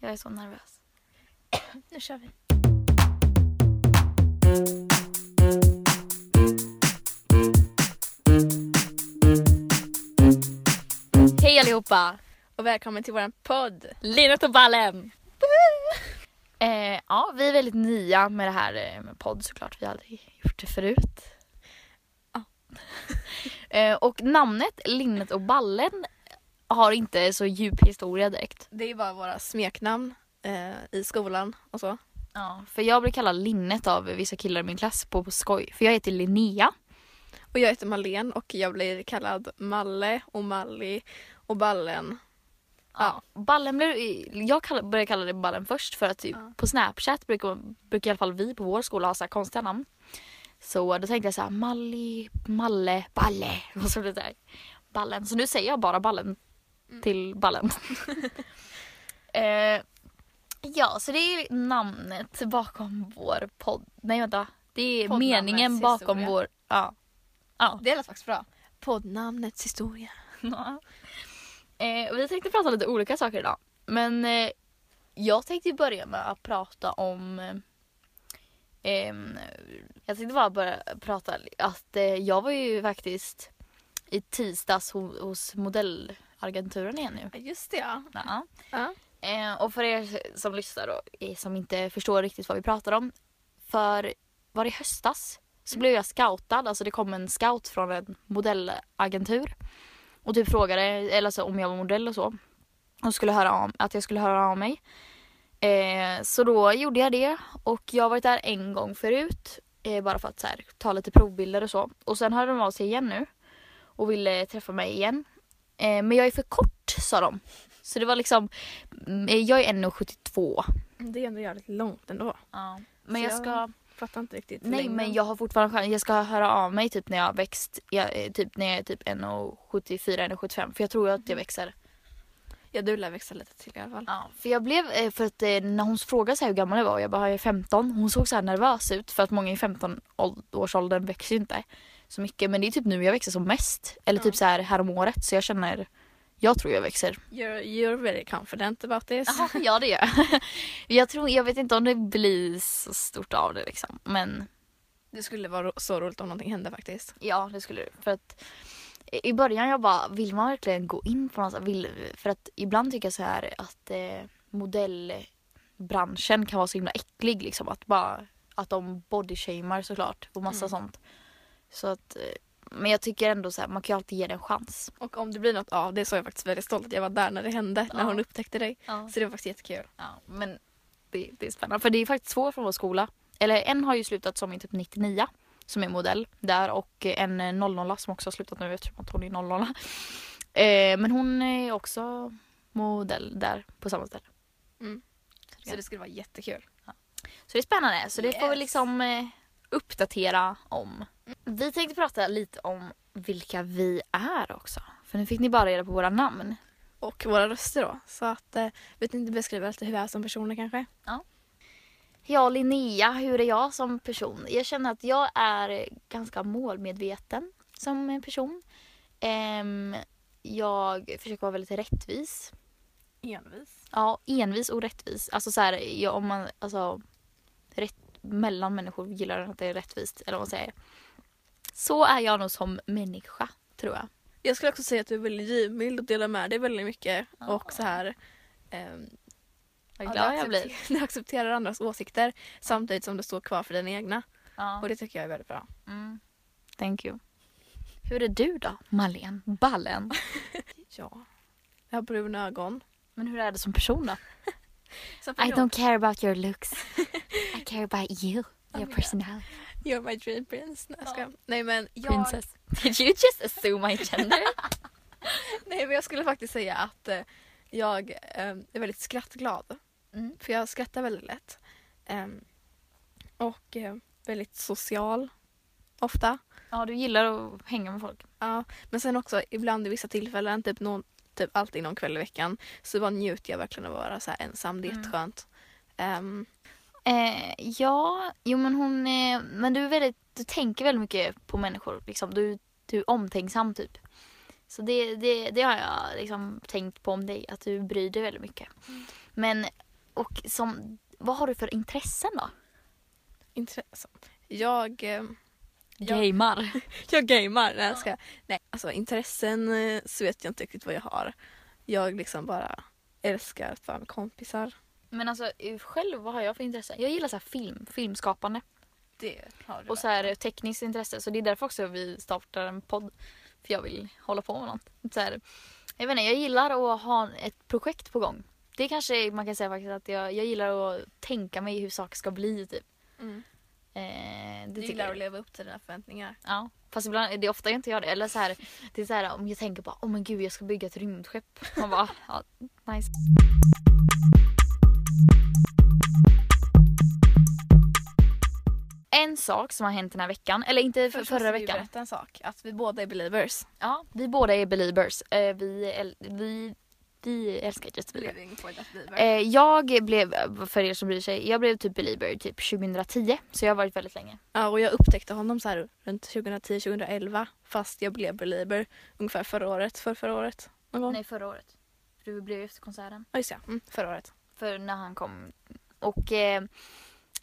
Jag är så nervös. nu kör vi. Hej allihopa! Och välkommen till våran podd. Linnet och ballen! eh, ja, vi är väldigt nya med det här eh, med podd såklart. Vi har aldrig gjort det förut. Ja. eh, och namnet Linnet och ballen har inte så djup historia direkt. Det är bara våra smeknamn eh, i skolan och så. Ja, för jag blir kallad Linnet av vissa killar i min klass på, på skoj. För jag heter Linnea. Och jag heter Malene och jag blir kallad Malle och Malli och Ballen. Ja. Ballen blev, jag kall, började kalla det ballen först för att typ, Ja. på Snapchat brukar, brukar i alla fall vi på vår skola ha så här konstiga namn. Så då tänkte jag så här Malli, Malle, Balle och så blev det här, ballen. Så nu säger jag bara ballen till ballen. eh, ja, så det är namnet bakom vår podd. Nej vänta, det är meningen bakom historia. vår... Ja. Ja. Det lät faktiskt bra. Poddnamnets historia. Ja. Eh, vi tänkte prata lite olika saker idag. Men eh, jag tänkte börja med att prata om... Eh, jag tänkte bara börja prata att eh, jag var ju faktiskt i tisdags ho, hos modellagenturen igen nu. Just det ja. Ja. Ja. Eh, och för er som lyssnar då, eh, som inte förstår riktigt vad vi pratar om. För var det höstas så blev jag scoutad, alltså det kom en scout från en modellagentur. Och typ frågade eller så, om jag var modell och så. Och skulle höra om, att jag skulle höra av mig. Eh, så då gjorde jag det och jag har varit där en gång förut. Eh, bara för att så här, ta lite provbilder och så. Och sen hörde de av sig igen nu. Och ville träffa mig igen. Eh, men jag är för kort sa de. Så det var liksom, mm, jag är 1,72. Det är ändå jävligt långt ändå. Ja. Men jag jag ska, Fattar inte riktigt nej längden. men jag har fortfarande chans. Jag ska höra av mig typ när jag har växt, jag, eh, typ när jag är typ 1,74, 1,75. För jag tror att jag växer. Ja du lär växa lite till i alla fall. Ja, för jag blev, eh, för att eh, när hon frågade så hur gammal jag var, jag bara jag är 15. Hon såg så här nervös ut för att många i 15 åld- årsåldern växer ju inte så mycket. Men det är typ nu jag växer som mest. Eller typ så här häromåret. Så jag känner, jag tror jag växer. You're, you're very confident about this. Ja det gör jag. jag. tror, jag vet inte om det blir så stort av det liksom. Men Det skulle vara så roligt om någonting hände faktiskt. ja det skulle det. För att i början jag bara, vill man verkligen gå in på något? Vill, för att ibland tycker jag så här att eh, modellbranschen kan vara så himla äcklig liksom. Att bara, att de bodyshamar såklart och massa Mm. sånt. Så att, eh, men jag tycker ändå så här, man kan ju alltid ge det en chans. Och om det blir något av det så är jag faktiskt väldigt stolt att jag var där när det hände. När Ja. hon upptäckte dig. Ja. Så det var faktiskt jättekul. Ja, men det, det är spännande. För det är faktiskt två från vår skola. Eller en har ju slutat som i typ 99 som är modell där och en 00 som också har slutat nu eftersom att hon är 00. Eh, men hon är också modell där på samma ställe. Så det skulle vara jättekul. Så det är spännande. Så det får vi Yes. liksom eh, uppdatera om. Vi tänkte prata lite om vilka vi är också. För nu fick ni bara reda på våra namn. Och våra röster då. Så att, eh, ni inte beskriva lite hur vi är som personer kanske? Jag Linnea, hur är jag som person? Jag känner att jag är ganska målmedveten som person. Ehm, jag försöker vara väldigt rättvis. Envis. Ja, envis och rättvis. Alltså så här, jag, om man, alltså rätt, mellan människor gillar att det är rättvist, eller vad man säger. Så är jag nog som människa, tror jag. Jag skulle också säga att du är väldigt givmild och delar med dig väldigt mycket. Ja. Och så här... ehm, Vad glad du jag blir. Du accepterar andras åsikter samtidigt som du står kvar för dina egna. Ja. Och det tycker jag är väldigt bra. Mm. Thank you. Hur är du då, Malin? Ballen? Ja. Jag har bruna ögon. Men hur är det som person då? Som I person. don't care about your looks. I care about you. Your personality. You're my dream prince. Nej, jag Ja. skojar. Nej men jag... Princess. Did you just assume my gender? Nej men jag skulle faktiskt säga att eh, jag eh, är väldigt skrattglad. Mm. För jag skrattar väldigt lätt. Ehm, och eh, väldigt social. Ofta. Ja, du gillar att hänga med folk. Ja, men sen också ibland i vissa tillfällen, typ, någon, typ alltid någon kväll i veckan, så bara njuter jag verkligen av att vara så här ensam. Det är Mm. jätteskönt. Ehm, Eh, ja, jo men hon eh, men du är väldigt, du tänker väldigt mycket på människor liksom. Du, du är omtänksam typ. Så det, det, det har jag liksom tänkt på om dig, att du bryr dig väldigt mycket. Men och som, vad har du för intressen då? Intresse. Jag, eh, Ja. Gamar. jag gamar. Nej, jag ska. Nej, alltså intressen eh, så vet jag inte riktigt vad jag har. Jag liksom bara älskar att vara med kompisar. Men alltså eh, själv, vad har jag för intresse? Jag gillar så här film, filmskapande. Det har du Och så här tekniskt intresse. Så det är därför också vi startar en podd. För jag vill hålla på med något. Så här, jag vet inte, jag gillar att ha ett projekt på gång. Det kanske man kan säga faktiskt att jag, jag gillar att tänka mig hur saker ska bli typ. Mm. Eh, det Du gillar jag. att leva upp till dina förväntningar. Ja. Fast ibland, det är ofta jag inte gör det. Eller så här, det är så här om jag tänker på, oh men gud jag ska bygga ett rymdskepp. Man bara, ja, nice. En sak som har hänt den här veckan, eller inte för, Först förra måste veckan. berätta en sak. Att vi båda är believers. Ja, vi båda är believers. Eh, vi, äl- vi, vi älskar that believer. Eh, jag blev, för er som bryr sig, jag blev typ belieber typ 2010. Så jag har varit väldigt länge. Ja, och jag upptäckte honom så här runt 2010-2011 fast jag blev belieber ungefär förra året, för förra året. Någon gång. Nej, förra året. Du blev efter konserten. Ja, just ja. Mm, förra året. För när han kom. Och eh,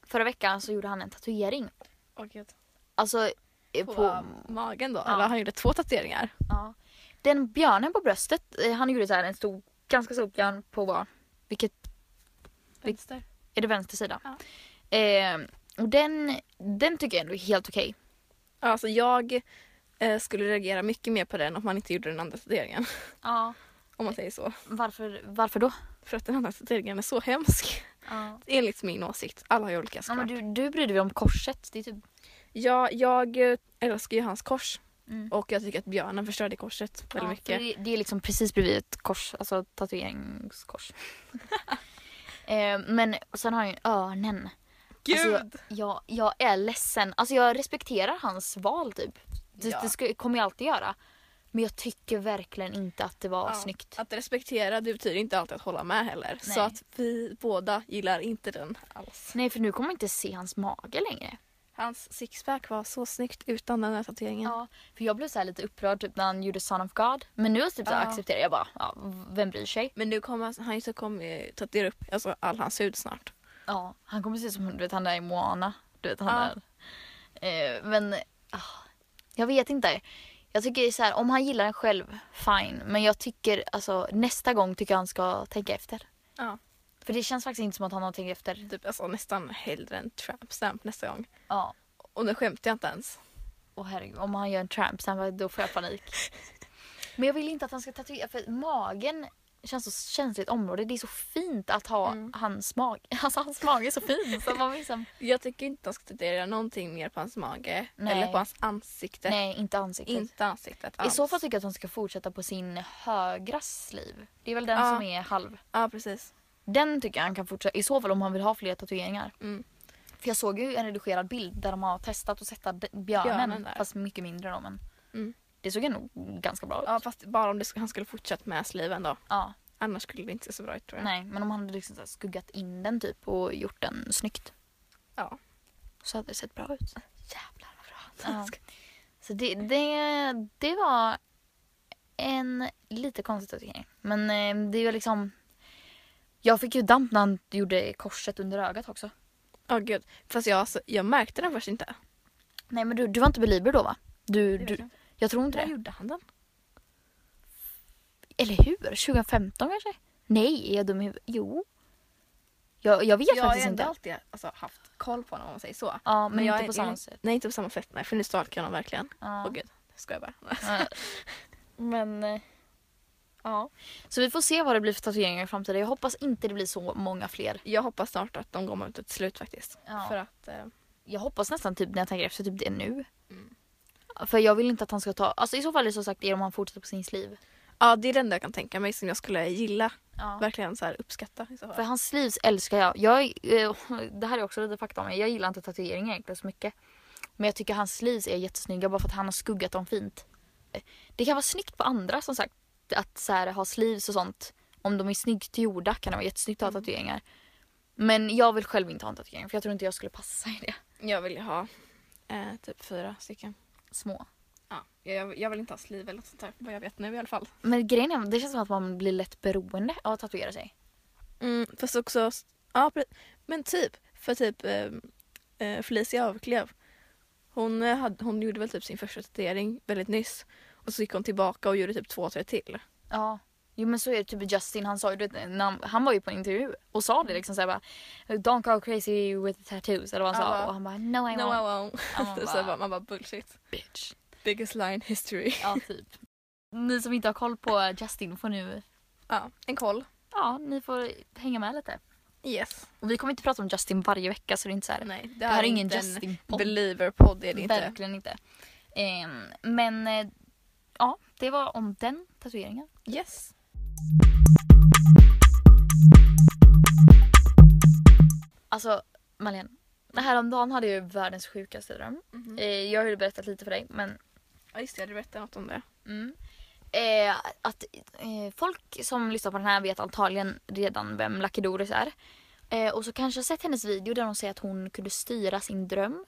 förra veckan så gjorde han en tatuering. Åh gud. Alltså eh, På, på, magen då? Ja. Eller han gjorde två tatueringar. ja. Den björnen på bröstet, eh, han gjorde så här en stor, ganska stor björn på vad? Vilket, Vänster. är det vänster sida? Ja. Eh, och den, den tycker jag ändå är helt okej. Alltså jag eh, skulle reagera mycket mer på den om man inte gjorde den andra tatueringen. Ja. Om man säger så. Varför, varför då? För att den andra tatueringen är så hemsk. Ja. Enligt min åsikt. Alla har ju olika Ja, såklart. men du, du brydde dig om korset. Det är typ... Ja, jag eh, älskar ju hans kors. Mm. Och jag tycker att björnen förstörde korset väldigt Ja, mycket. Det, det är liksom precis bredvid ett kors, alltså tatueringskors. eh, men sen har han ju örnen. Alltså, jag, jag, jag är ledsen. Alltså jag respekterar hans val typ. Det, Ja. det ska, kommer jag alltid göra. Men jag tycker verkligen inte att det var Ja, snyggt. Att respektera det betyder inte alltid att hålla med heller. Så Nej. att vi båda gillar inte den alls. Nej för nu kommer man inte se hans mage längre. Hans sixpack var så snyggt utan den här tatueringen. Ja, för jag blev så här lite upprörd typ när han gjorde Son of God. Men nu typ så Ja. accepterar jag bara, ja, vem bryr sig? Men nu kommer han så kommer ju tatuera upp alltså, all hans hud snart. Ja, han kommer se som du vet han där i Moana. Du vet han Ja. där. Eh, men ah, jag vet inte. Jag tycker så här, om han gillar den själv, fine. Men jag tycker alltså nästa gång tycker jag han ska tänka efter. Ja. För det känns faktiskt inte som att han har tänkt efter. Typ alltså, nästan hellre en tramp stamp nästa gång. Ja. Och nu skämtar jag inte ens. Och herregud, om han gör en tramp sen då får jag panik. Men jag vill inte att han ska tatuera för magen känns så känsligt område. Det är så fint att ha Mm. hans mage. Alltså hans mage är så fin. Så man liksom, Jag tycker inte han ska tatuera någonting mer på hans mage. Nej. Eller på hans ansikte. nej, inte ansiktet. Inte ansiktet I alls. så fall tycker jag att han ska fortsätta på sin högra sliv. Det är väl den Ja. som är halv. Ja precis. Den tycker jag han kan fortsätta. I så fall om han vill ha fler tatueringar. Mm. För jag såg ju en redigerad bild där de har testat att sätta björnen. Björnen där. fast mycket mindre då. Men Mm. Det såg ändå ganska bra ut. Ja fast bara om det, han skulle fortsatt med sliven då. Ja. Annars skulle det inte se så bra ut tror jag. Nej, men om han hade liksom skuggat in den typ och gjort den snyggt. Ja. Så hade det sett bra ut. Jävlar vad bra. Ja. Så det, det, det var en lite konstig tatuering. Men eh, det var liksom... Jag fick ju damp när han gjorde korset under ögat också. Åh gud. Fast jag, alltså, jag märkte den först inte. Nej men du, du var inte belieber då va? Du, du, jag. jag tror inte När det. gjorde han den? Eller hur? 2015 kanske? Nej, är jag dum i huvudet? Jo. Jag, jag vet jag har faktiskt ändå inte. alltid alltså, haft koll på honom om man säger så. Ja, men, jag inte är- på samma jag- sätt. Nej inte på samma sätt nej för nu stalkar jag honom verkligen. Ja. Åh gud. Ska jag bara. Ja. Men eh, ja. Så vi får se vad det blir för tatueringar i framtiden. Jag hoppas inte det blir så många fler. Jag hoppas snart att de går mot ett slut faktiskt. Ja. För att eh, Jag hoppas nästan typ när jag tänker efter typ det nu. Mm. För jag vill inte att han ska ta, alltså i så fall är det som sagt det om han fortsätter på sin sliv. ja det är det enda jag kan tänka mig som jag skulle gilla. Ja. Verkligen så här uppskatta så För hans slivs älskar jag. jag eh, det här är också lite fakta om mig. Jag gillar inte tatueringar egentligen så mycket. Men jag tycker hans slivs är jättesnygga bara för att han har skuggat dem fint. Eh, Det kan vara snyggt på andra som sagt. Att så här, ha sleeves och sånt. Om de är snyggt gjorda kan det vara jättesnyggt att ha Mm. tatueringar. Men jag vill själv inte ha en tatuering för jag tror inte jag skulle passa i det. Jag vill ju ha eh, typ fyra stycken. Små. Ja. Jag, jag vill inte ha sliv eller sånt där vad jag vet nu i alla fall. Men grejen är det känns som att man blir lätt beroende av att tatuera sig. Mm, fast också Ja, men typ. För typ eh, eh, Felicia Avklev. Hon, eh, hade, hon gjorde väl typ sin första tatuering väldigt nyss. Och så gick hon tillbaka och gjorde typ två, tre till. Ja. Jo men så är det typ Justin, han sa ju det, han, han var ju på en intervju och sa det liksom såhär bara Don't go crazy with tattoos eller vad han sa och han bara no I No, I won't. won't. Ja, man bara- man bara bullshit. Bitch. Biggest line history. Ja typ. Ni som inte har koll på Justin får nu, Ja, en koll. ja ni får hänga med lite. Yes. Och vi kommer inte prata om Justin varje vecka så det är inte så här. Nej, det, det här är ingen Justin-podd. believer-podd är det inte. Verkligen inte. Ehm, men eh, ja, det var om den tatueringen. Yes. Alltså Malin, häromdagen hade jag ju världens sjukaste dröm. Mhm. Eh, jag har ju berättat lite för dig men Ja just det, jag hade berättat något om det. mm. eh, att eh, folk som lyssnar på den här vet antagligen redan vem Lucky Doris är. Eh, och så kanske har sett hennes video där hon säger att hon kunde styra sin dröm.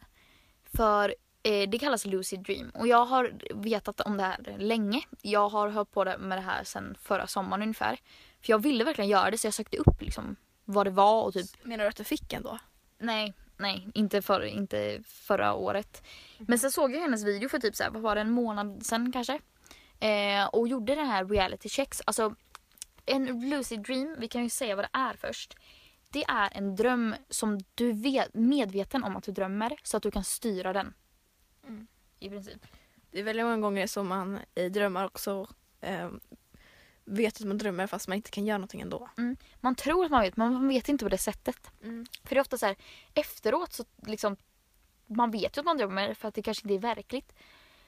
För eh, det kallas lucid dream och jag har vetat om det här länge. Jag har hört på det med det här sedan förra sommaren ungefär. För jag ville verkligen göra det så jag sökte upp liksom vad det var och typ Menar du att du fick en då? Nej, nej, inte, för, inte förra året. Men sen såg jag hennes video för typ så här, vad var det, en månad sen kanske. Eh, och gjorde den här reality checks. Alltså en lucid dream, vi kan ju säga vad det är först. Det är en dröm som du vet medveten om att du drömmer så att du kan styra den. Mm. I princip. Det är väldigt många gånger som man i drömmar också eh, vet att man drömmer fast man inte kan göra någonting ändå. Man tror att man vet men man vet inte på det sättet. Mm. För det är ofta så här efteråt så liksom man vet ju att man drömmer för att det kanske inte är verkligt.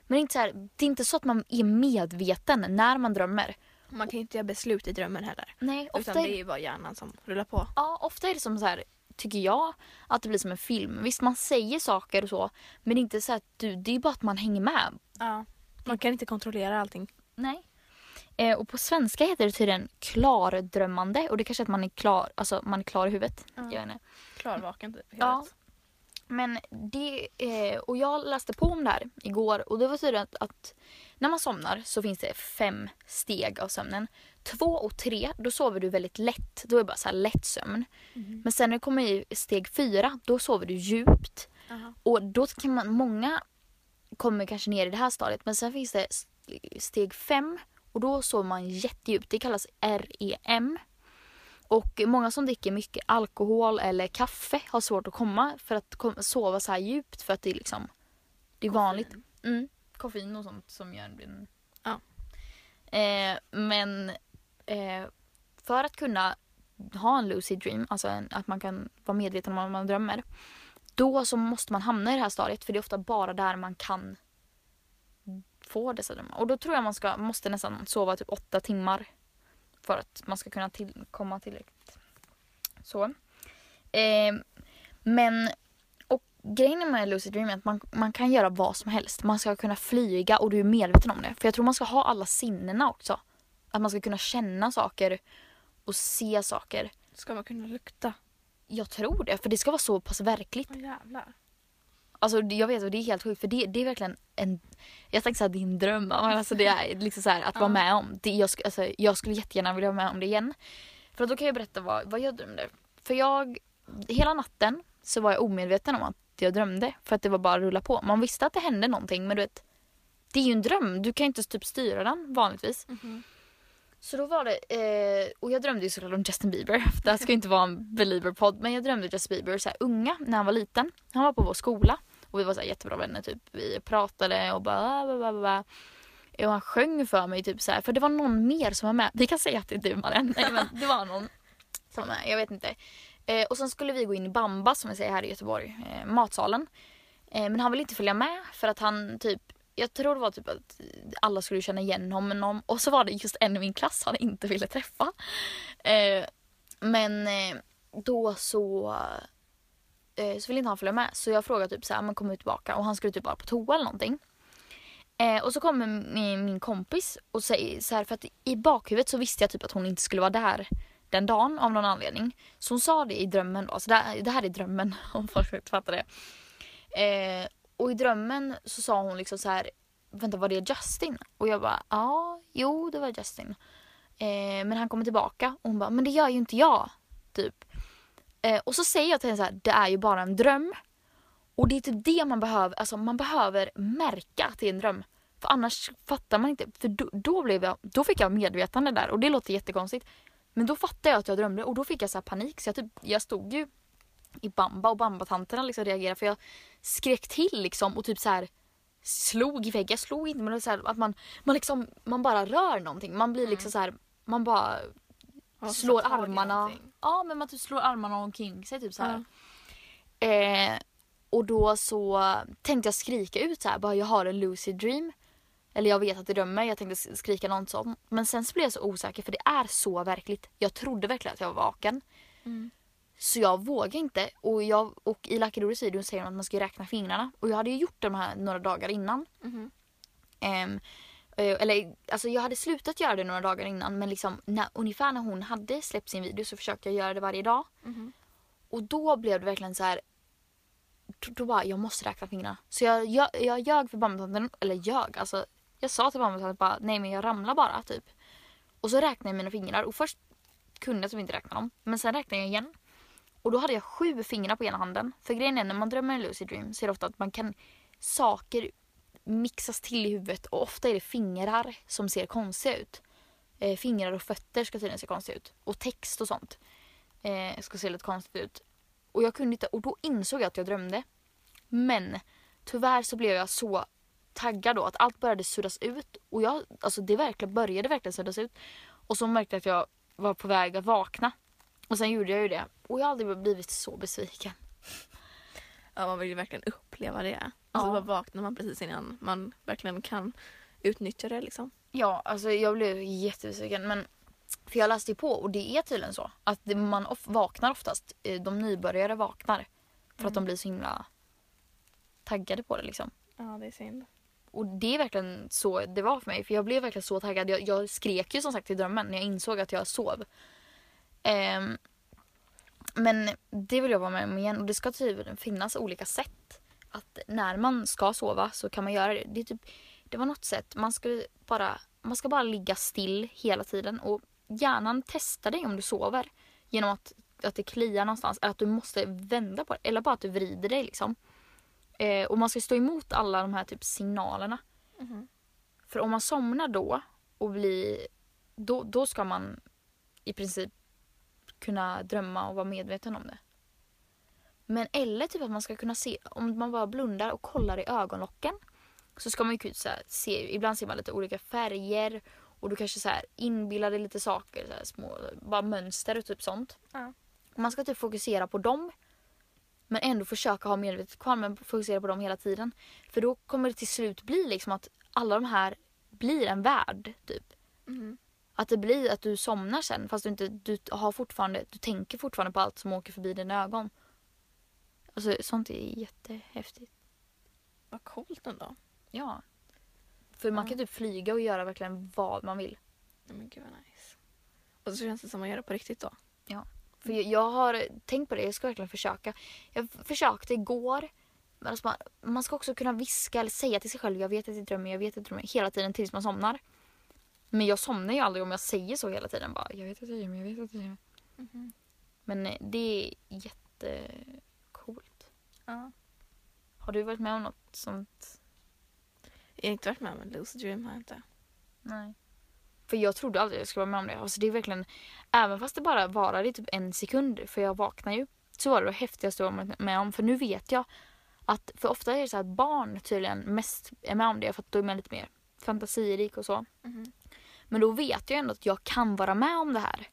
Men det är inte, så här, det är inte så att man är medveten när man drömmer. Man kan inte göra beslut i drömmen heller. Nej, ofta Utan det är ju bara hjärnan som rullar på. ja, ofta är det som så här, tycker jag, att det blir som en film. Visst, man säger saker och så, men inte så att du, det är bara att man hänger med. Ja. Man kan inte kontrollera allting. Nej. Eh, och på svenska heter det tydligen klardrömmande och det kanske är att man är klar, alltså man är klar i huvudet. Ja. Jag. Klarvaken typ. Ja. Men det, eh, och jag läste på om det här igår och det var tydligen att, att när man somnar så finns det fem steg av sömnen. Två och tre, då sover du väldigt lätt. Då är det bara så här lätt sömn. Mhm. Men sen när det kommer i steg fyra, då sover du djupt. Aha. Och då kan man, många kommer kanske ner i det här stadiet. Men sen finns det steg fem och då sover man jättedjupt. Det kallas REM. Och många som dricker mycket alkohol eller kaffe har svårt att komma för att sova så här djupt för att det är liksom det är vanligt. Mm, koffein och sånt som gör en... Ja. Eh, men eh, för att kunna ha en lucid dream, alltså en, att man kan vara medveten om vad man drömmer. Då så måste man hamna i det här stadiet för det är ofta bara där man kan få dessa drömmar. Och då tror jag man ska, måste nästan sova typ åtta timmar för att man ska kunna till, komma tillräckligt. Så. Eh, men och grejen med lucid dream är att man, man kan göra vad som helst. Man ska kunna flyga och du är medveten om det. För jag tror man ska ha alla sinnena också. Att man ska kunna känna saker och se saker. Ska man kunna lukta? Jag tror det, för det ska vara så pass verkligt. Åh jävlar. Alltså jag vet och det är helt sjukt för det, det är verkligen en, jag tänkte säga din dröm, men alltså det är liksom så här, att vara med om. Det, jag, alltså, jag skulle jättegärna vilja vara med om det igen. För då kan jag berätta vad, vad jag drömde. För jag, hela natten så var jag omedveten om att jag drömde. För att det var bara att rulla på. Man visste att det hände någonting men du vet, det är ju en dröm. Du kan inte typ styra den vanligtvis. Mhm. Så då var det, eh, och jag drömde ju såklart om Justin Bieber. Det här ska ju inte vara en belieber-podd men jag drömde Justin Bieber så här, unga när han var liten. Han var på vår skola och vi var så här, jättebra vänner typ. Vi pratade och bara ah, bla, bla, bla. Och han sjöng för mig typ så här, för det var någon mer som var med. Vi kan säga att det är du Maren. Nej men det var någon som var med, jag vet inte. Eh, och sen skulle vi gå in i Bamba som vi säger här i Göteborg, eh, matsalen. Eh, men han ville inte följa med för att han typ jag tror det var typ att alla skulle känna igen honom och så var det just en i min klass han inte ville träffa. Eh, men eh, då så, Eh, så ville inte han följa med så jag frågade typ så här, ah, men kommer du tillbaka och han skulle typ bara på toa eller någonting. Eh, och så kommer min, min kompis och säger så här för att i bakhuvudet så visste jag typ att hon inte skulle vara där den dagen av någon anledning. Så hon sa det i drömmen då, så det, här- det här är drömmen om folk inte fattar det. Eh, och i drömmen så sa hon liksom så här, vänta var det Justin? Och jag bara, ja, jo det var Justin. Eh, men han kommer tillbaka och hon bara, men det gör ju inte jag. Typ. Eh, och så säger jag till henne så här, det är ju bara en dröm. Och det är typ det man behöver, alltså man behöver märka att det är en dröm. För annars fattar man inte. För då, då, blev jag, då fick jag medvetande där och det låter jättekonstigt. Men då fattade jag att jag drömde och då fick jag så här panik så jag, typ, jag stod ju i bamba och bambatanterna liksom reagerade för jag skrek till liksom och typ så här slog i väggen. Jag slog inte men det så här, att man, man liksom man bara rör någonting. Man blir liksom så här man bara Ja, slår armarna. någonting. Ja men man typ slår armarna omkring sig typ så här. Ja. Eh, och då så tänkte jag skrika ut så här, bara jag har en lucid dream. Eller jag vet att det drömmer, jag tänkte skrika något sånt. Men sen så blev jag så osäker för det är så verkligt. Jag trodde verkligen att jag var vaken. Mm. Så jag vågade inte. Och, jag, och i Lucky Doris video säger de att man ska räkna fingrarna. Och jag hade ju gjort de här några dagar innan. Ehm, eh, eller alltså jag hade slutat göra det några dagar innan men liksom när, ungefär när hon hade släppt sin video så försökte jag göra det varje dag. Mhm. Och då blev det verkligen så här. Då, bara, jag måste räkna fingrarna. Så jag, jag, jag ljög för bambutanten, eller ljög, alltså. Jag sa till bambutanten bara, nej men jag ramlar bara typ. Och så räknade jag mina fingrar och först kunde jag typ inte räkna dem. Men sen räknade jag igen. Och då hade jag sju fingrar på ena handen. För grejen är när man drömmer en lucid dream så är det ofta att man kan saker mixas till i huvudet och ofta är det fingrar som ser konstiga ut. Eh, fingrar och fötter ska tydligen se konstiga ut. Och text och sånt eh, ska se lite konstigt ut. Och jag kunde inte, och då insåg jag att jag drömde. Men tyvärr så blev jag så taggad då att allt började suddas ut. Och jag, alltså det verkligen började verkligen suddas ut. Och så märkte jag att jag var på väg att vakna. Och sen gjorde jag ju det. Och jag har aldrig blivit så besviken. Ja, man vill ju verkligen uppleva det. Och så Ja. vaknar man precis innan man verkligen kan utnyttja det liksom. Ja, alltså jag blev jättebesviken. Men, för jag läste ju på och det är tydligen så. Att man of, vaknar oftast, eh, de nybörjare vaknar. För att de blir så himla taggade på det liksom. Ja, det är synd. Och det är verkligen så det var för mig. För jag blev verkligen så taggad. Jag, jag skrek ju som sagt i drömmen när jag insåg att jag sov. Ehm, men det vill jag vara med om igen. Och det ska tydligen finnas olika sätt. Att när man ska sova så kan man göra det. Det, typ, det var något sätt. Man ska, bara, man ska bara ligga still hela tiden. Och hjärnan testar dig om du sover. Genom att, att det kliar någonstans. Eller att du måste vända på det. Eller bara att du vrider dig liksom. Eh, och man ska stå emot alla de här typ signalerna. Mhm. För om man somnar då och blir... Då, då ska man i princip kunna drömma och vara medveten om det. Men eller typ att man ska kunna se, om man bara blundar och kollar i ögonlocken så ska man ju kunna se, ibland ser man lite olika färger och du kanske så här inbillar dig lite saker, så små, bara mönster och typ sånt. Ja. Man ska typ fokusera på dem men ändå försöka ha medvetet kvar men fokusera på dem hela tiden. För då kommer det till slut bli liksom att alla de här blir en värld typ. Mhm. Att det blir att du somnar sen fast du inte du har fortfarande, du tänker fortfarande på allt som åker förbi dina ögon. Alltså sånt är jättehäftigt. Vad coolt ändå. Ja. För man Ja. kan typ flyga och göra verkligen vad man vill. Ja, men gud vad nice. Och så känns det som att man gör det på riktigt då. För jag, jag har tänkt på det, jag ska verkligen försöka. Jag försökte igår. Men alltså man, man ska också kunna viska eller säga till sig själv jag vet att jag drömmer, jag vet att jag drömmer hela tiden tills man somnar. Men jag somnar ju aldrig om jag säger så hela tiden. Bara, jag vet att jag drömmer, jag vet att jag drömmer. Mhm. Men eh, det är jättecoolt. Ja. Har du varit med om något sånt? Jag har inte varit med om en lucid dream har jag inte. Nej. För jag trodde aldrig jag skulle vara med om det. Alltså det är verkligen, även fast det bara varade i typ en sekund, för jag vaknar ju. Så var det det häftigaste jag varit med om. För nu vet jag att, för ofta är det så att barn tydligen mest är med om det. För att då är man lite mer fantasirik och så. Mhm. Men då vet jag ändå att jag kan vara med om det här.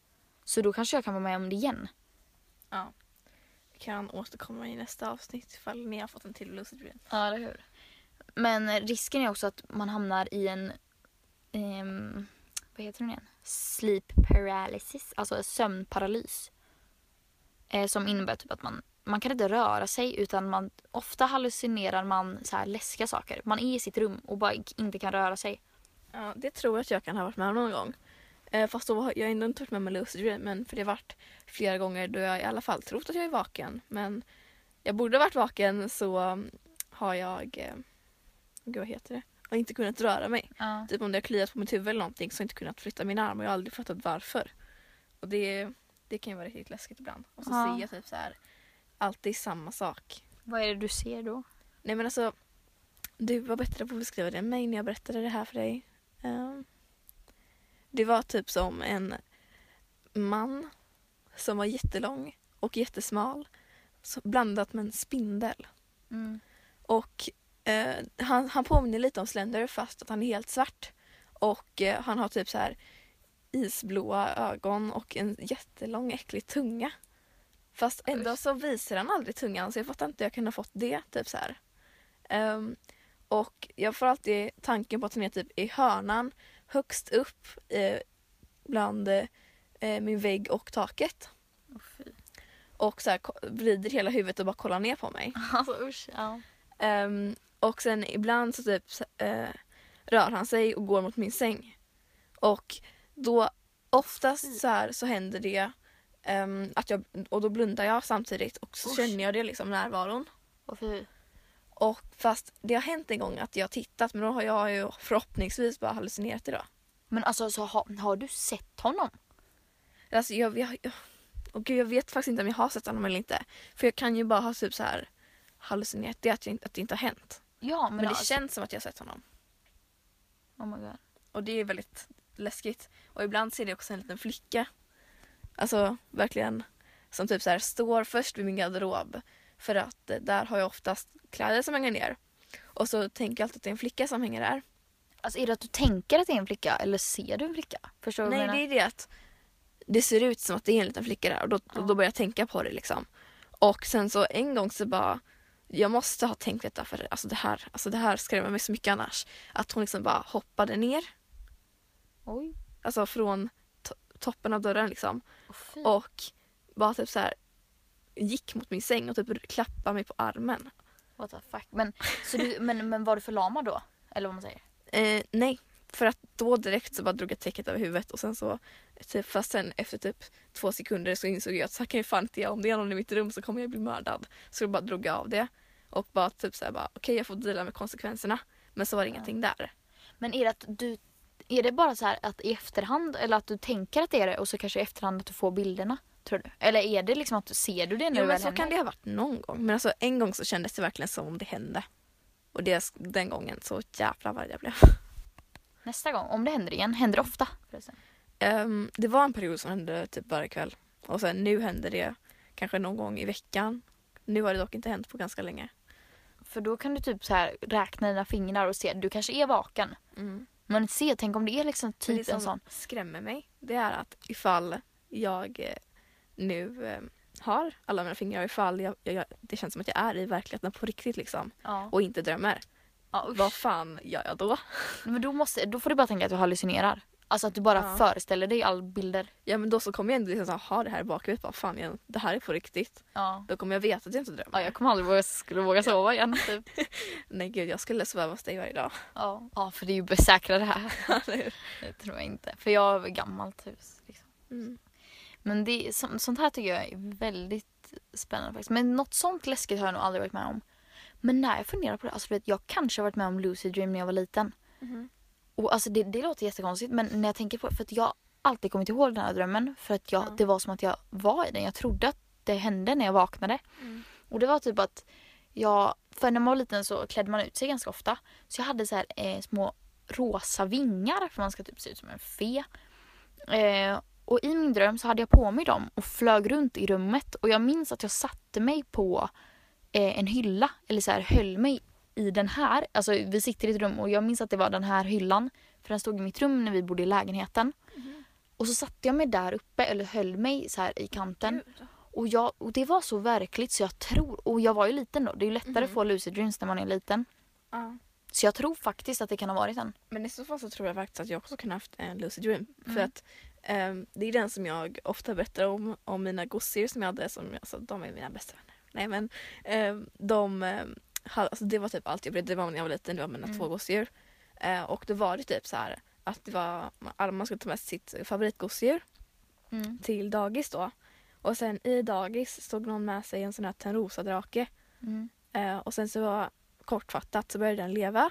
Så då kanske jag kan vara med om det igen. Ja. Kan återkomma i nästa avsnitt ifall ni har fått en till lucid dream. Ja, eller hur? Men risken är också att man hamnar i en, ehm, vad heter den igen? Sleep paralysis, alltså sömnparalys. Eh, som innebär typ att man, man kan inte röra sig utan man, ofta hallucinerar man så här läskiga saker. Man är i sitt rum och bara inte kan röra sig. Ja, det tror jag att jag kan ha varit med om någon gång. Eh, fast då har jag ändå inte varit med en lucid dream men för det har varit flera gånger då jag i alla fall trott att jag är vaken. Men jag borde ha varit vaken så um, har jag, eh, gud vad heter det, har inte kunnat röra mig. Ja. Typ om det har kliat på mitt huvud eller någonting så har jag inte kunnat flytta min arm och jag har aldrig fattat varför. Och det, Det kan ju vara riktigt läskigt ibland. Och så Ja. ser jag typ så här alltid samma sak. Vad är det du ser då? Nej men alltså, du var bättre på att beskriva det än mig när jag berättade det här för dig. Ehm, det var typ som en man som var jättelång och jättesmal blandat med en spindel. Mm. Och eh, han, han påminner lite om Slender fast att han är helt svart. Och eh, han har typ så här isblåa ögon och en jättelång äcklig tunga. Fast ändå så visar han aldrig tungan så jag fattar inte hur jag kunde ha fått det. Typ så här. Ehm, och jag får alltid tanken på att han är typ i hörnan högst upp eh, bland eh, min vägg och taket. Fy. Och så här, vrider hela huvudet och bara kollar ner på mig. Alltså usch. Ja. Ehm, och sen ibland så typ eh, rör han sig och går mot min säng. Och då oftast så här så händer det ehm, att jag, och då blundar jag samtidigt och så Usch. känner jag det liksom närvaron. Och fy. Och fast det har hänt en gång att jag har tittat men då har jag ju förhoppningsvis bara hallucinerat då. Men alltså så har, har du sett honom? Alltså jag, jag, jag, gud, jag vet faktiskt inte om jag har sett honom eller inte. För jag kan ju bara ha typ så här hallucinerat det att, jag, att det inte har hänt. Ja men, Men, det alltså, känns som att jag har sett honom. Oh my god. Och det är väldigt läskigt. Och ibland ser det också en liten flicka. Alltså verkligen. Som typ så här står först vid min garderob. För att eh, där har jag oftast kläder som hänger ner. Och så tänker jag alltid att det är en flicka som hänger där. Alltså är det att du tänker att det är en flicka eller ser du en flicka? Förstår du Nej det är det att det ser ut som att det är en liten flicka där och då, Ja. då börjar jag tänka på det liksom. Och sen så en gång så bara jag måste ha tänkt detta för alltså det här, alltså det här skrämmer mig så mycket annars. Att hon liksom bara hoppade ner. Oj. Alltså från to- toppen av dörren liksom. Oh. Och bara typ så här gick mot min säng och typ klappade mig på armen. What the fuck. Men, så du, men, men var du förlamad då? Eller vad man säger? Eh, nej, för att då direkt så bara drog jag täcket över huvudet och sen så typ, fast sen efter typ två sekunder så insåg jag att så här kan jag fan inte göra. Om det är någon i mitt rum så kommer jag bli mördad. Så då bara drog jag av det och bara typ så här bara okej jag får dela med konsekvenserna. Men så var det Ja. ingenting där. Men är det att du är det bara så här att i efterhand eller att du tänker att det är det och så kanske i efterhand att du får bilderna? Tror du? Eller är det liksom att du ser du det när Jo men så händer? kan det ha varit någon gång. Men alltså en gång så kändes det verkligen som om det hände. Och det, den gången så jävla vad jag blev. Nästa gång, om det händer igen, händer det ofta? Ehm, det var en period som hände typ varje kväll. Och sen nu händer det kanske någon gång i veckan. Nu har det dock inte hänt på ganska länge. För då kan du typ så här räkna dina fingrar och se, du kanske är vaken. Men se, tänk om det är liksom typ det en som sån. skrämmer mig det är att ifall jag eh, nu eh, har alla mina fingrar ifall jag, jag, jag, det känns som att jag är i verkligheten på riktigt liksom Ja. och inte drömmer. Ja, usch. Vad fan gör jag då? Men då, måste, då får du bara tänka att du hallucinerar. Alltså att du bara Ja. föreställer dig all bilder. Ja men då så kommer jag ändå liksom ha det här i bakhuvudet. Bara, fan jag, det här är på riktigt. Ja. Då kommer jag veta att jag inte drömmer. Ja, jag kommer aldrig våga, skulle våga sova igen. Typ. Nej gud jag skulle sova hos dig varje dag. Ja. ja, för det är ju besäkrare här. Det tror jag inte. För jag har gammalt hus. Liksom. mm. Men det, så, sånt här tycker jag är väldigt spännande faktiskt. Men något sånt läskigt har jag nog aldrig varit med om. Men när jag funderar på det, alltså vet, jag kanske har varit med om lucid dream när jag var liten. Mhm. Och alltså det, det låter jättekonstigt men när jag tänker på för att jag alltid kommit ihåg den här drömmen. För att jag, Ja. det var som att jag var i den. Jag trodde att det hände när jag vaknade. Mm. Och det var typ att jag, för när man var liten så klädde man ut sig ganska ofta. Så jag hade så här eh, små rosa vingar för man ska typ se ut som en fe. Eh, och i min dröm så hade jag på mig dem och flög runt i rummet. Och jag minns att jag satte mig på eh, en hylla, eller så här höll mig i den här. Alltså vi sitter i ett rum och jag minns att det var den här hyllan. För den stod i mitt rum när vi bodde i lägenheten. Och så satte jag mig där uppe, eller höll mig så här i kanten. Gud. Och, jag, och det var så verkligt så jag tror, och jag var ju liten då, det är ju lättare att Mhm. få lucid dreams när man är liten. Ja. Så jag tror faktiskt att det kan ha varit den. Men i så fall så tror jag faktiskt att jag också kan ha haft en lucid dream. För Mm. att ehm, det är den som jag ofta berättar om, om mina gosedjur som jag hade. Som, alltså, de är mina bästa vänner. Nej men ehm, de, hade, alltså, det var typ allt jag brydde mig om när jag var liten. Det var mina Mm. två gosedjur. Eh, och då var det typ så här att det var, man skulle ta med sitt favoritgosedjur Mm. till dagis då. Och sen i dagis stod någon med sig en sån här Törnrosa-drake. Mm. Eh, och sen så var kortfattat så började den leva.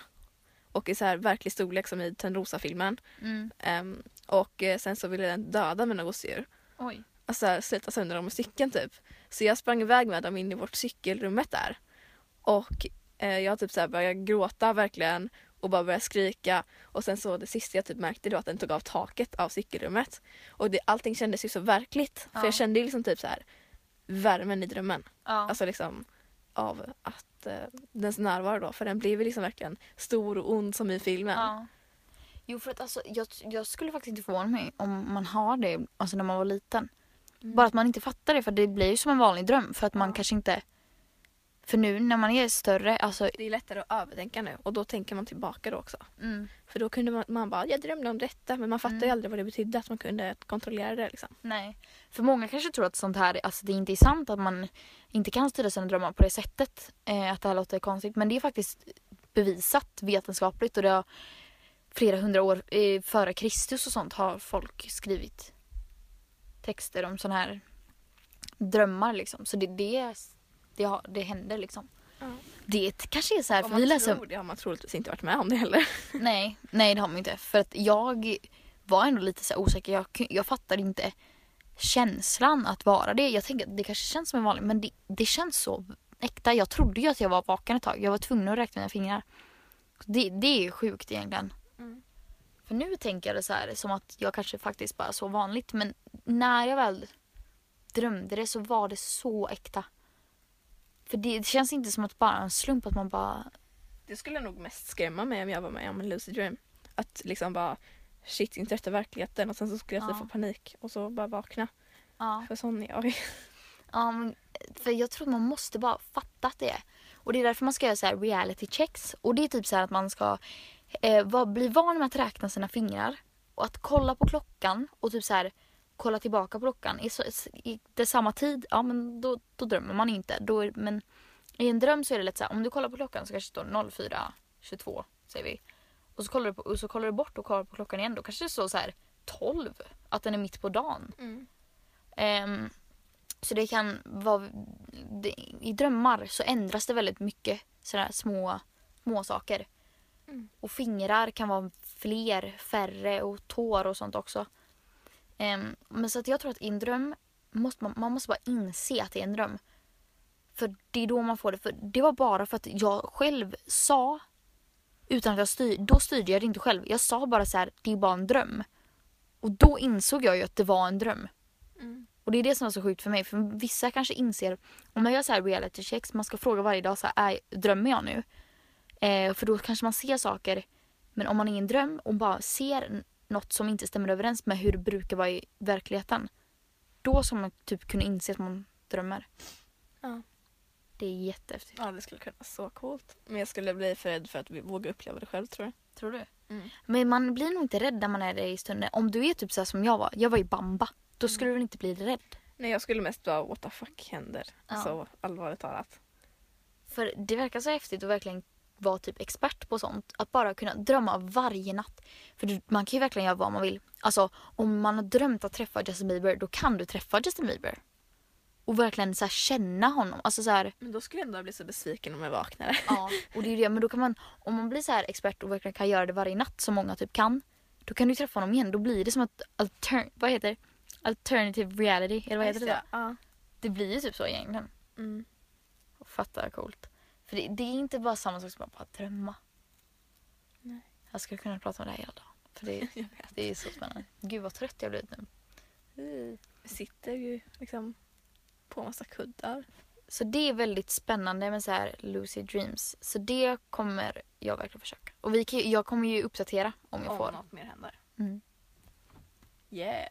Och i så här verklig storlek som i Törnrosa-filmen. Mm. Ehm, och eh, sen så ville den döda mina gosedjur. Oj. alltså, slita sönder dem med cykeln typ. Så jag sprang iväg med dem in i vårt cykelrummet där. Och eh, jag typ så här började gråta verkligen och bara började skrika. Och sen så det sista jag typ märkte då att den tog av taket av cykelrummet. Och det, allting kändes ju så verkligt. Ja. För jag kände ju liksom typ så här värmen i drömmen. Ja. Alltså liksom av att eh, dens närvaro då. För den blev ju liksom verkligen stor och ond som i filmen. Ja. Jo för att alltså, jag, jag skulle faktiskt inte förvåna mig om man har det alltså när man var liten. Mm. Bara att man inte fattar det för det blir ju som en vanlig dröm för att man kanske inte för nu när man är större, alltså Det är lättare att övertänka nu och då tänker man tillbaka då också. mm, För då kunde man, man bara, jag drömde om detta men man fattar ju Mm. aldrig vad det betydde att man kunde kontrollera det liksom. nej. För många kanske tror att sånt här, alltså det inte är sant att man inte kan styra sina drömmar på det sättet. Eh, att det här låter konstigt men det är faktiskt bevisat vetenskapligt och det har flera hundra år eh, före Kristus och sånt har folk skrivit texter om såna här drömmar liksom. Så det, det, det, har, det händer liksom. Ja. Det kanske är så här, Om för vi man läser... tror det har man troligtvis inte varit med om det heller. Nej, nej det har man inte. För att jag var ändå lite så osäker. Jag, jag fattade inte känslan att vara det. Jag tänkte att det kanske känns som en vanlig men det, det känns så äkta. Jag trodde ju att jag var vaken ett tag. Jag var tvungen att räkna mina fingrar. Det, det är ju sjukt egentligen. Mm. För nu tänker jag det så här som att jag kanske faktiskt bara så vanligt men när jag väl drömde det så var det så äkta. För det, det känns inte som att bara en slump att man bara Det skulle nog mest skrämma mig om jag var med om en lucid dream. Att liksom bara shit, inte detta verkligheten och sen så skulle jag Ja. typ få panik och så bara vakna. ja. För sån är jag. Ja, men, för jag tror att man måste bara fatta att det är. Och det är därför man ska göra så här reality checks. Och det är typ så här att man ska eh, bli van med att räkna sina fingrar. Och att kolla på klockan och typ så här kolla tillbaka på klockan. I, i det samma tid, ja men då, då drömmer man inte. Då är, men i en dröm så är det lätt så här, om du kollar på klockan så kanske det står 04.22 säger vi. Och så kollar du, på, så kollar du bort och kollar på klockan igen. Då kanske det står så här 12. Att den är mitt på dagen. Mm. Ehm, så det kan vara... Det, I drömmar så ändras det väldigt mycket sådana små, små saker. Mm. Och fingrar kan vara fler, färre och tår och sånt också. Ehm, men så att jag tror att i en dröm måste man, man måste bara inse att det är en dröm. För det är då man får det. För det var bara för att jag själv sa utan att jag styr, då styrde jag det inte själv. Jag sa bara så här, det är bara en dröm. Och då insåg jag ju att det var en dröm. Mm. Och det är det som är så sjukt för mig. För vissa kanske inser, om man gör så här reality checks, man ska fråga varje dag så här, är, drömmer jag nu? Eh, för då kanske man ser saker. Men om man är i en dröm och bara ser något som inte stämmer överens med hur det brukar vara i verkligheten. Då ska man typ kunna inse att man drömmer. Ja. Det är jättehäftigt. ja, det skulle kunna vara så coolt. Men jag skulle bli för rädd för att vi våga uppleva det själv tror jag. Tror du? Mm. Men man blir nog inte rädd när man är där i stunden. Om du är typ så som jag var. Jag var i bamba. Då skulle du väl inte bli rädd? Nej, jag skulle mest bara what the fuck händer? Ja. Så allvarligt talat. För det verkar så häftigt att verkligen vara typ expert på sånt. Att bara kunna drömma varje natt. För man kan ju verkligen göra vad man vill. Alltså om man har drömt att träffa Justin Bieber då kan du träffa Justin Bieber. Och verkligen så känna honom. Alltså så här, Men då skulle jag ändå bli så besviken om jag vaknade. ja. Och det är det. Men då kan man, om man blir så här expert och verkligen kan göra det varje natt som många typ kan. Då kan du träffa honom igen. Då blir det som ett alter, vad heter det? Alternative reality. Eller vad heter det? Ja. Det blir ju typ så egentligen. Mm. Fatta coolt. För det, det är inte bara samma sak som att bara drömma. Nej. Jag skulle kunna prata om det här hela dagen. För det, det är så spännande. Gud vad trött jag blivit nu. Vi sitter ju liksom på massa kuddar. Så det är väldigt spännande med så här lucid dreams. Så det kommer jag verkligen försöka. Och vi kan, jag kommer ju uppdatera om jag Om får. något mer händer. Mm. Yeah.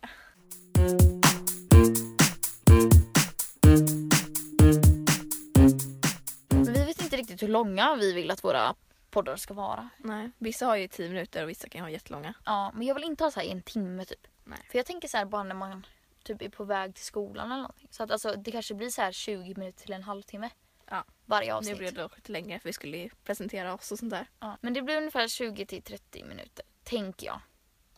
Riktigt hur långa vi vill att våra poddar ska vara. Nej, vissa har ju tio minuter och vissa kan ha jättelånga. Ja, men jag vill inte ha så här en timme typ. Nej. För jag tänker så här bara när man typ är på väg till skolan eller någonting. Så att alltså det kanske blir så här 20 minuter till en halvtimme. Ja. Varje Nu avsnitt. blev det dock lite längre för vi skulle ju presentera oss och sånt där. Ja, men det blir ungefär 20 till 30 minuter. Tänker jag.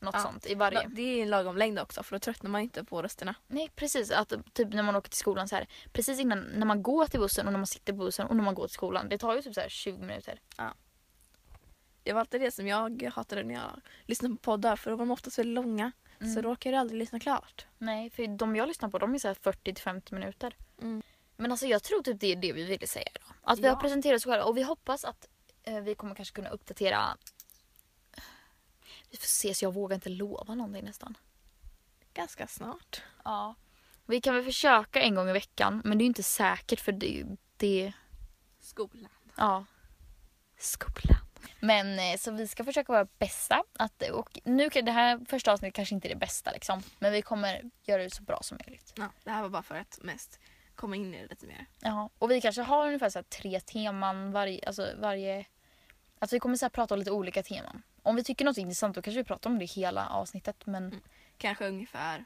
Något Ja. sånt i varje. Ja, Det är en lagom längd också för då tröttnar man inte på rösterna. Nej precis. Att typ när man åker till skolan så här. Precis innan när man går till bussen och när man sitter på bussen och när man går till skolan. Det tar ju typ så här 20 minuter. Det var alltid det som jag hatade när jag lyssnade på poddar för då var de oftast väldigt långa. Mm. så då orkar du aldrig lyssna klart. Nej, för de jag lyssnar på de är så här 40-50 minuter. Mm. Men alltså jag tror typ det är det vi ville säga idag. Att vi Ja. har presenterat oss själva och vi hoppas att eh, vi kommer kanske kunna uppdatera. Vi får se så jag vågar inte lova någonting nästan. Ganska snart. Ja. Vi kan väl försöka en gång i veckan men det är inte säkert för det, det Skolan. ja. Skolan. Men eh, så vi ska försöka vara bästa. Att, och nu, kan- det här första avsnittet kanske inte är det bästa liksom. Men vi kommer göra det så bra som möjligt. Ja, det här var bara för att mest komma in i det lite mer. Ja, och vi kanske har ungefär så tre teman varje, alltså varje... Alltså vi kommer så prata om lite olika teman. Om vi tycker något är intressant då kanske vi pratar om det hela avsnittet men Mm. Kanske ungefär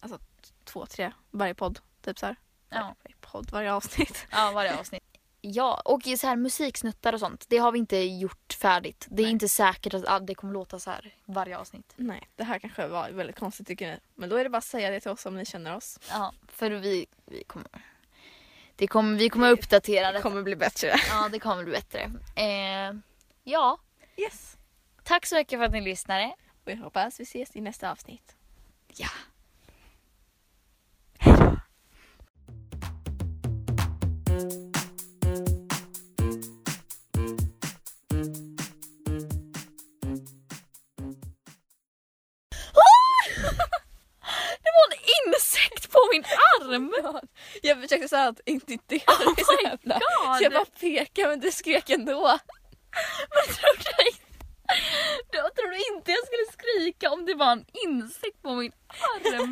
alltså, två, tre varje podd. Typ så här. ja, Varje podd, varje avsnitt. ja varje avsnitt. Ja, och så här musiksnuttar och sånt, det har vi inte gjort färdigt. Det är Nej. inte säkert att ah, det kommer låta så här varje avsnitt. Nej, det här kanske var väldigt konstigt tycker ni. Men då är det bara att säga det till oss om ni känner oss. Ja, för vi, vi kommer... Det kommer, vi kommer uppdatera Det det. kommer bli bättre. Ja, det kommer bli bättre. Eh, ja, Yes. Tack så mycket för att ni lyssnade. Och jag hoppas vi ses i nästa avsnitt. Ja. Det var en insekt på min arm! Jag försökte säga att inte det så my jävla. God. Så jag bara pekade men du skrek ändå. Men tror du, jag tror du inte jag skulle skrika om det var en insekt på min arm?